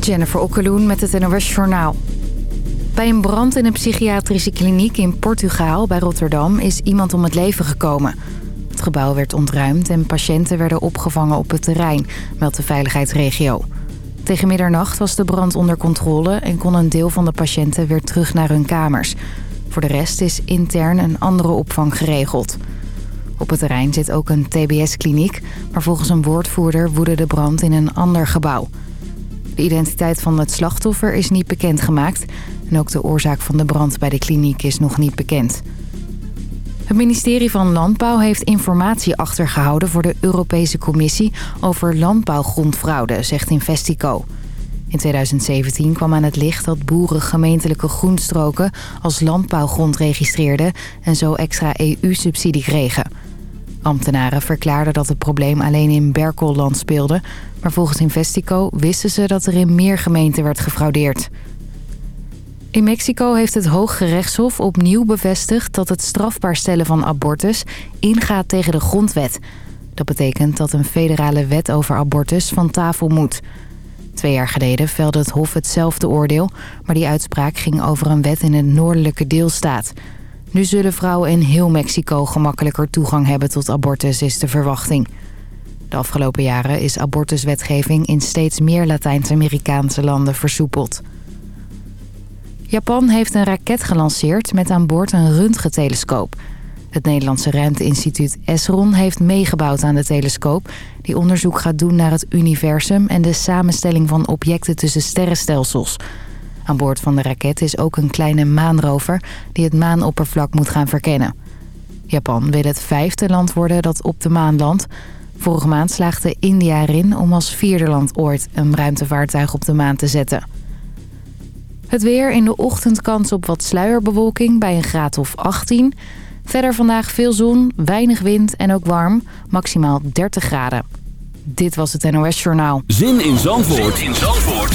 Jennifer Okkeloen met het NOS Journaal. Bij een brand in een psychiatrische kliniek in Portugal bij Rotterdam is iemand om het leven gekomen. Het gebouw werd ontruimd en patiënten werden opgevangen op het terrein, meldt de veiligheidsregio. Tegen middernacht was de brand onder controle en kon een deel van de patiënten weer terug naar hun kamers. Voor de rest is intern een andere opvang geregeld. Op het terrein zit ook een TBS-kliniek, maar volgens een woordvoerder woedde de brand in een ander gebouw. De identiteit van het slachtoffer is niet bekendgemaakt en ook de oorzaak van de brand bij de kliniek is nog niet bekend. Het ministerie van Landbouw heeft informatie achtergehouden voor de Europese Commissie over landbouwgrondfraude, zegt Investico. In 2017 kwam aan het licht dat boeren gemeentelijke groenstroken als landbouwgrond registreerden en zo extra EU-subsidie kregen. Ambtenaren verklaarden dat het probleem alleen in Berkelland speelde... maar volgens Investico wisten ze dat er in meer gemeenten werd gefraudeerd. In Mexico heeft het Hooggerechtshof opnieuw bevestigd... dat het strafbaar stellen van abortus ingaat tegen de grondwet. Dat betekent dat een federale wet over abortus van tafel moet. Twee jaar geleden velde het Hof hetzelfde oordeel... maar die uitspraak ging over een wet in een noordelijke deelstaat... Nu zullen vrouwen in heel Mexico gemakkelijker toegang hebben tot abortus, is de verwachting. De afgelopen jaren is abortuswetgeving in steeds meer Latijns-Amerikaanse landen versoepeld. Japan heeft een raket gelanceerd met aan boord een röntgentelescoop. Het Nederlandse ruimteinstituut ESRON heeft meegebouwd aan de telescoop... die onderzoek gaat doen naar het universum en de samenstelling van objecten tussen sterrenstelsels... Aan boord van de raket is ook een kleine maanrover die het maanoppervlak moet gaan verkennen. Japan wil het vijfde land worden dat op de maan landt. Vorige maand slaagde India erin om als vierde land ooit een ruimtevaartuig op de maan te zetten. Het weer in de ochtend kans op wat sluierbewolking bij een graad of 18. Verder vandaag veel zon, weinig wind en ook warm, maximaal 30 graden. Dit was het NOS Journaal. Zin in Zandvoort, zin in Zandvoort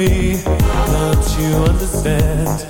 me, don't you understand?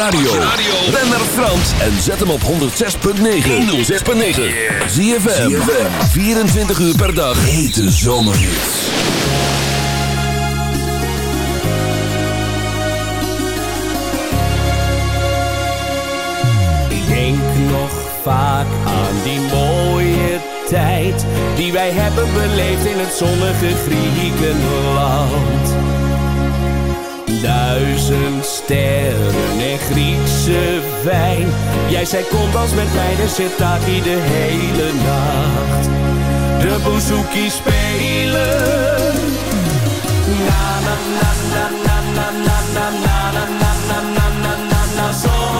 Radio. Ben naar Frans en zet hem op 106.9. 106.9. Zie je 24 uur per dag. Hete. Ik denk nog vaak aan die mooie tijd. Die wij hebben beleefd in het zonnige Griekenland. Duizend sterren en Griekse wijn. Jij zei kom als met mij, de zit de hele nacht. De bouzouki spelen. Na na na na na na na na na na na na na na na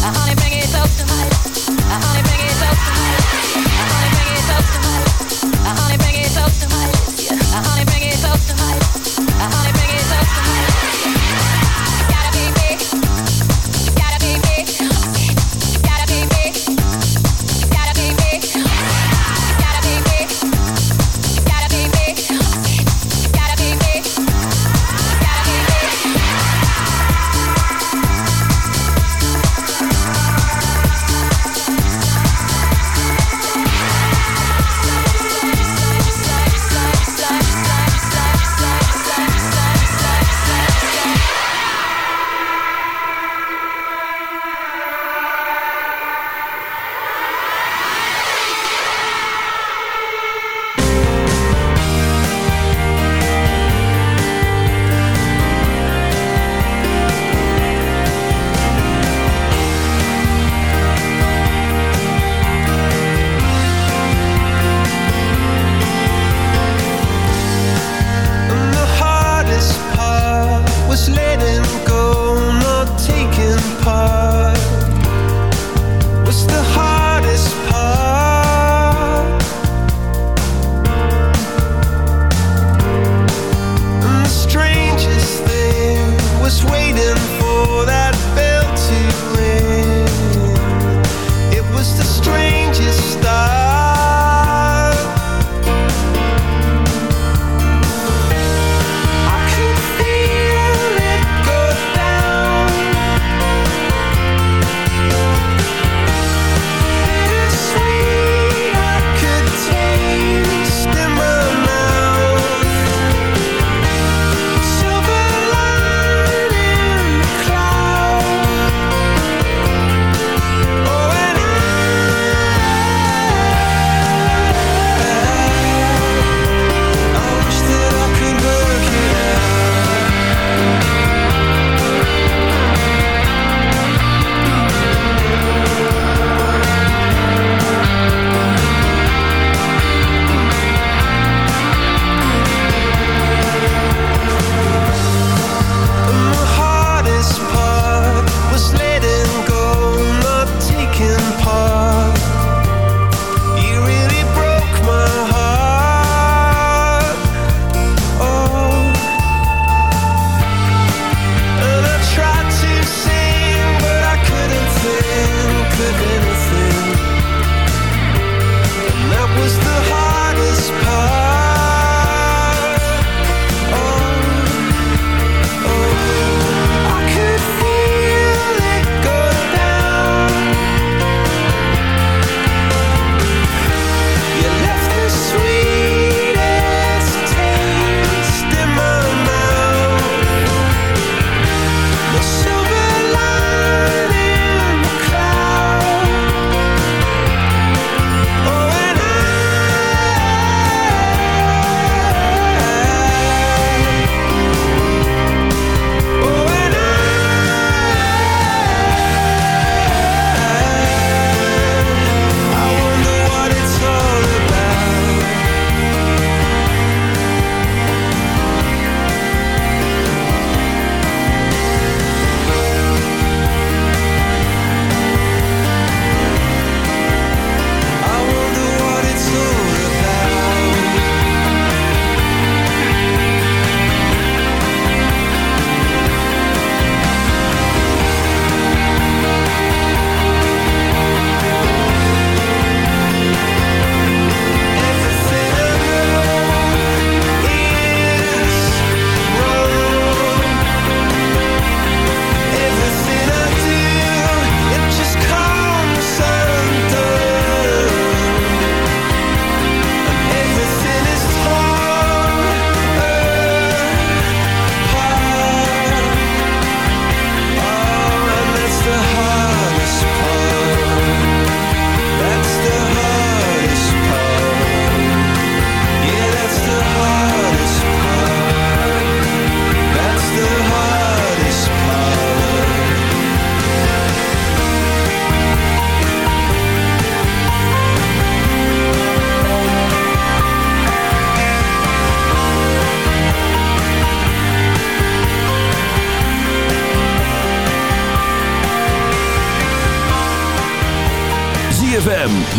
Honey, bring it close to my lips.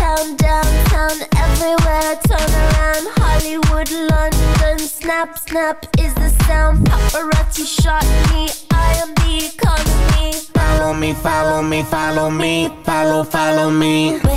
Uptown, downtown, everywhere. Turn around, Hollywood, London. Snap, snap is the sound. Paparazzi shot me. I am the economy. Follow me, follow me, follow me, follow, follow me. Where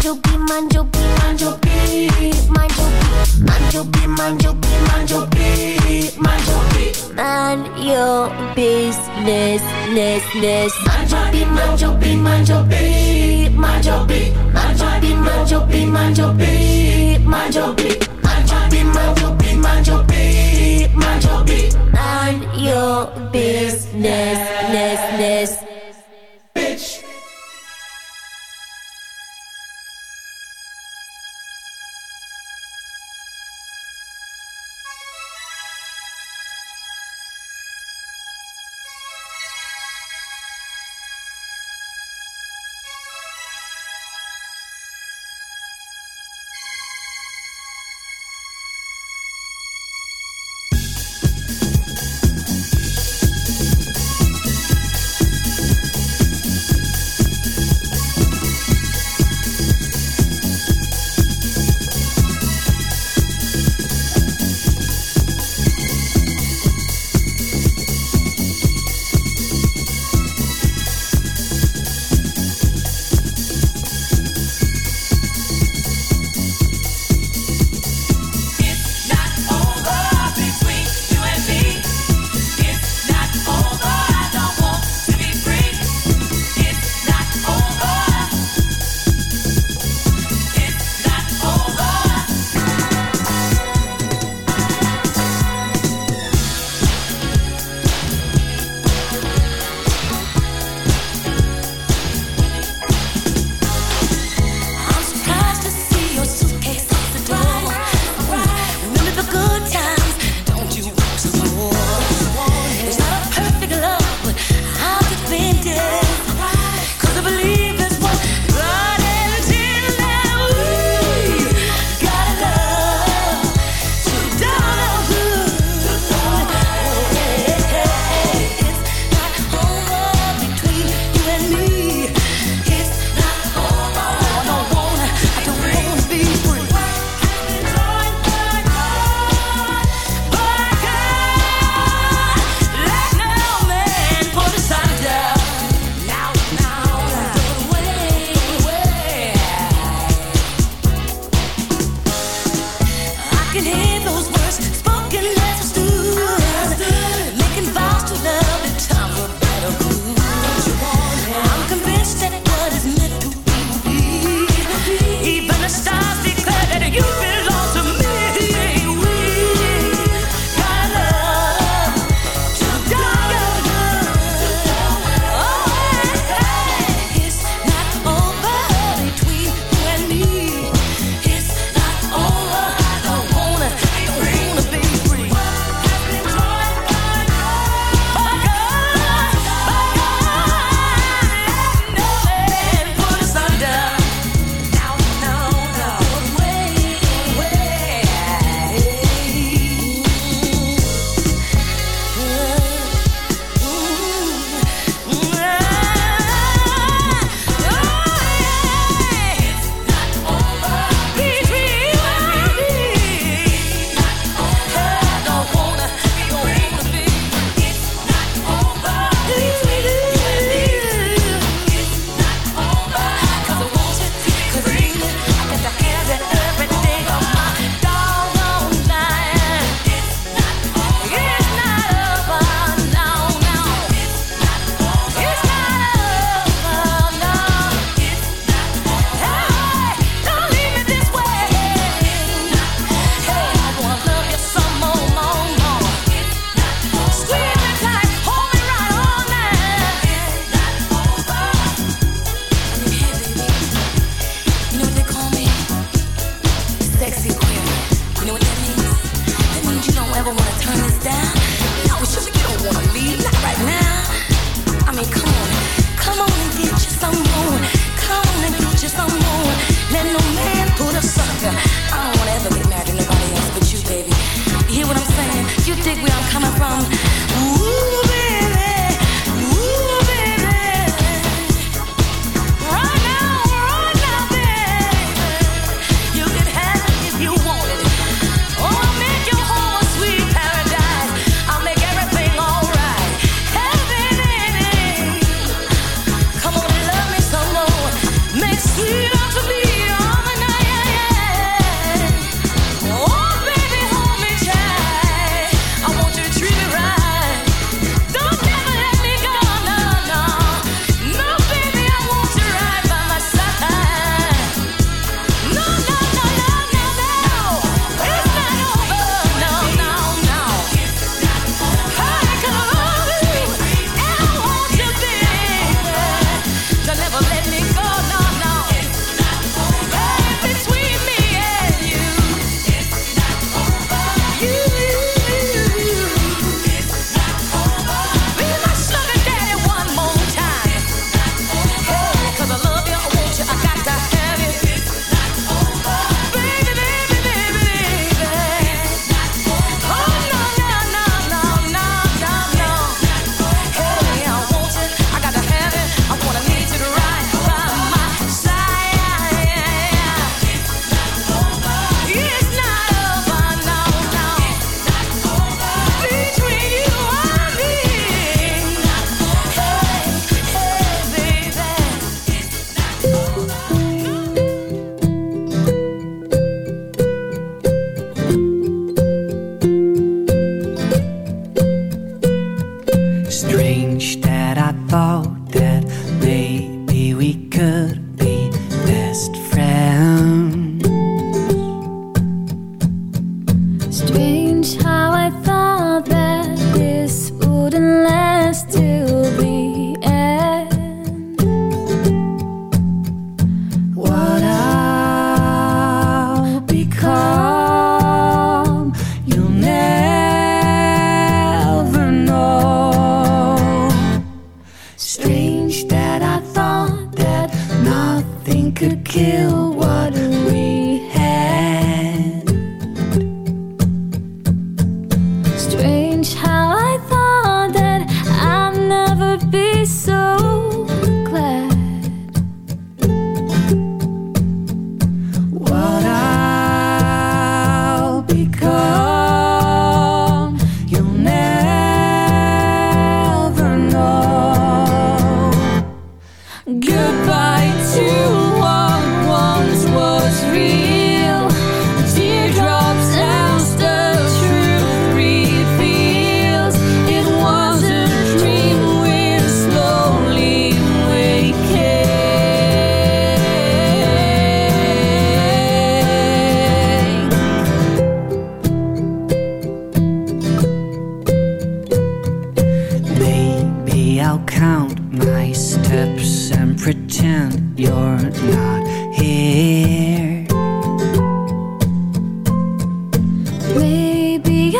manjopi, manjopi, manjopi, manjopi, manjopi, manjopi, manjopi, manjopi. Man your business, ness, ness. Manjopi, manjopi, manjopi, manjopi, manjopi, manjopi, manjopi, manjopi, manjopi, manjopi, manjopi, manjopi. Man your business, ness, ness. be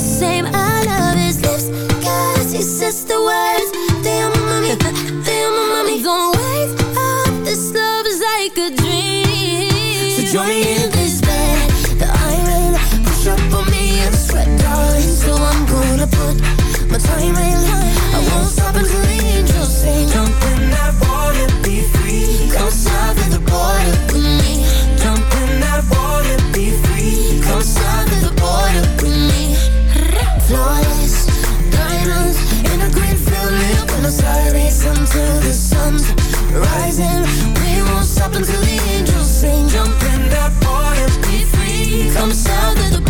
same. I love his lips, cause he says the words. Te amo, mami, te amo, mami. Don't wake up, this love is like a dream. So join me in Come south of the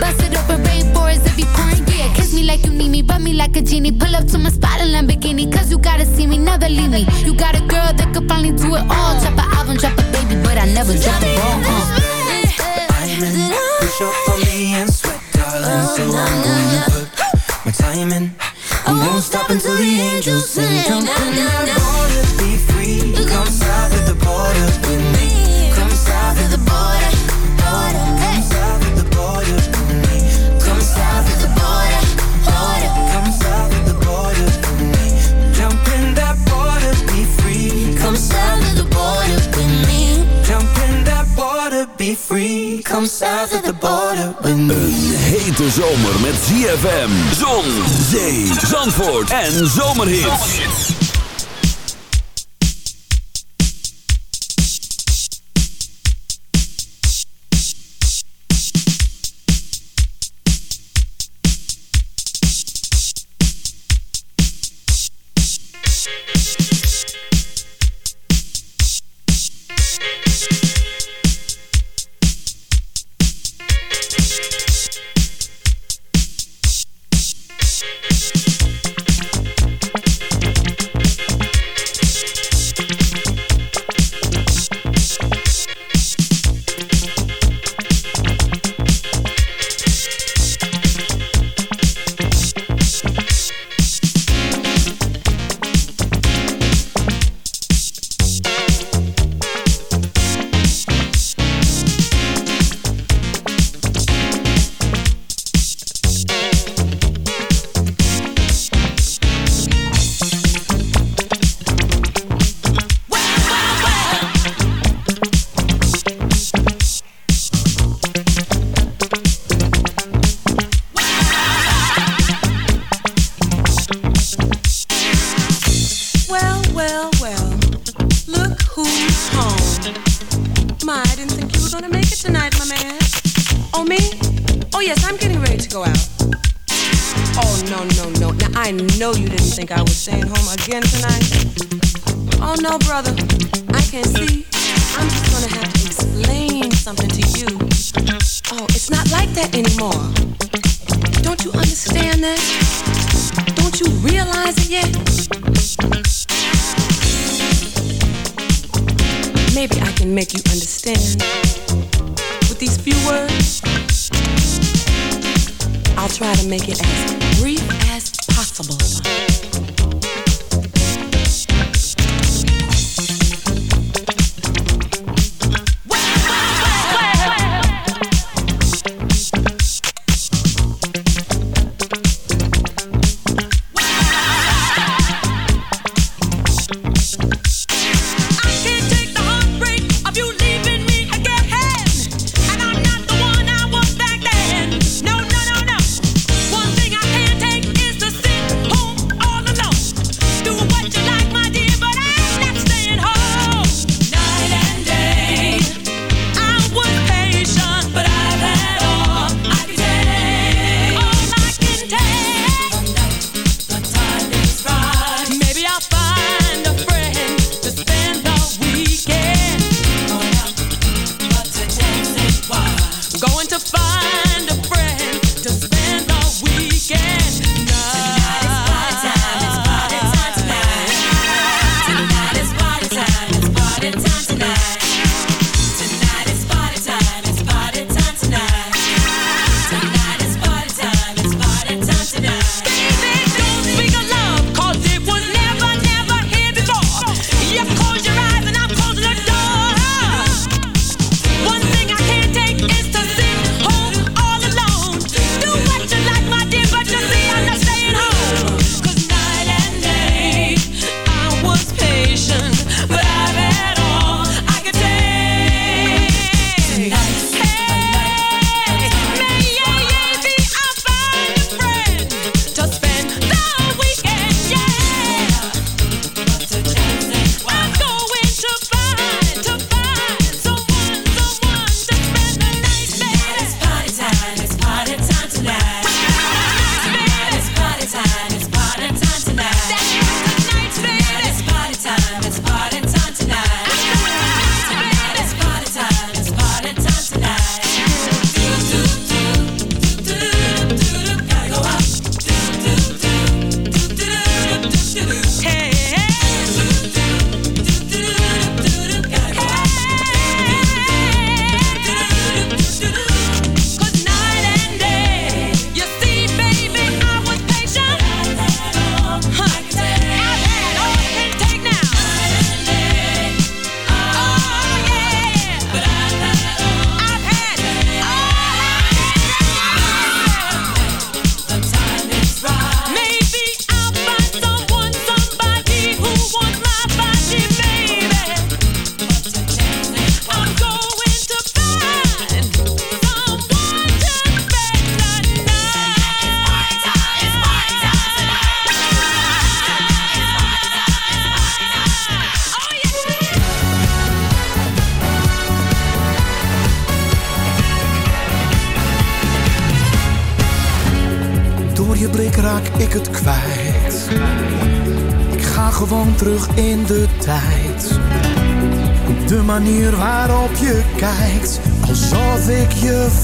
Bust it open, rainforest if you pouring. Yeah, kiss me like you need me, rub me like a genie. Pull up to my spot in Lamborghini, cause you gotta see me, never leave me. You got a girl that could finally do it all. Drop an album, drop a baby, but I never drop the ball. Uh. Diamond, push up on me and sweat, darling. So I'm gonna put my time in. I won't stop until the angels sing. Jump in that water, be free. Come south of the border free. The with me. Een hete zomer met ZFM, zon, zee, zandvoort en zomerhits.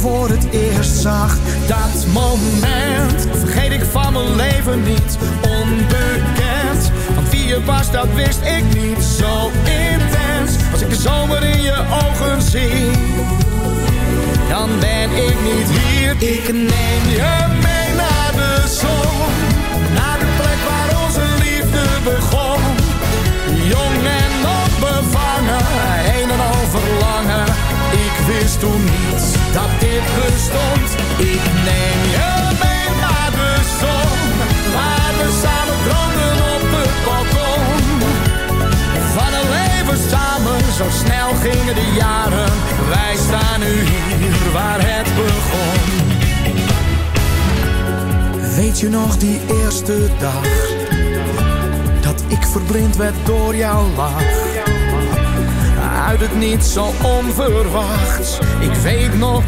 voor het eerst zag.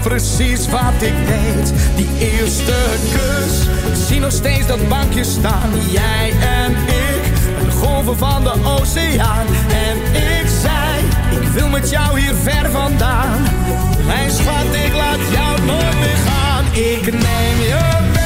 Precies wat ik deed. Die eerste kus, ik zie nog steeds dat bankje staan. Jij en ik, de golven van de oceaan. En ik zei, ik wil met jou hier ver vandaan. Mijn schat, ik laat jou nooit meer gaan. Ik neem je mee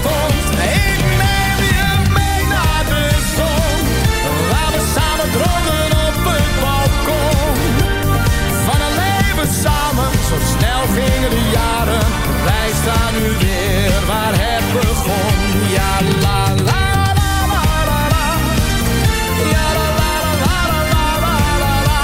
stond. Ik neem je mee naar de zon, waar we samen dromen op het balkon. Van een leven samen, zo snel gingen de jaren. Wij staan nu weer waar het begon. Ja, la la. la la la. Ja la la la la la.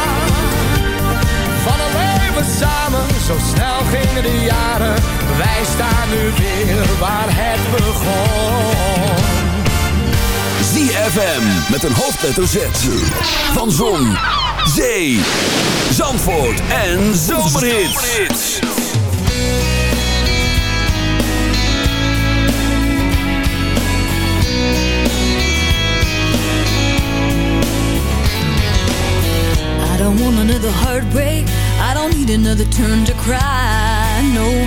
Van allebei de Samen, zo snel gingen de jaren wij staan nu weer waar het begon. ZFM met een hoofdletter Z. Van Zon, Zee, Zandvoort en Zomerhits. I don't want another heartbreak. I don't need another turn to cry. No,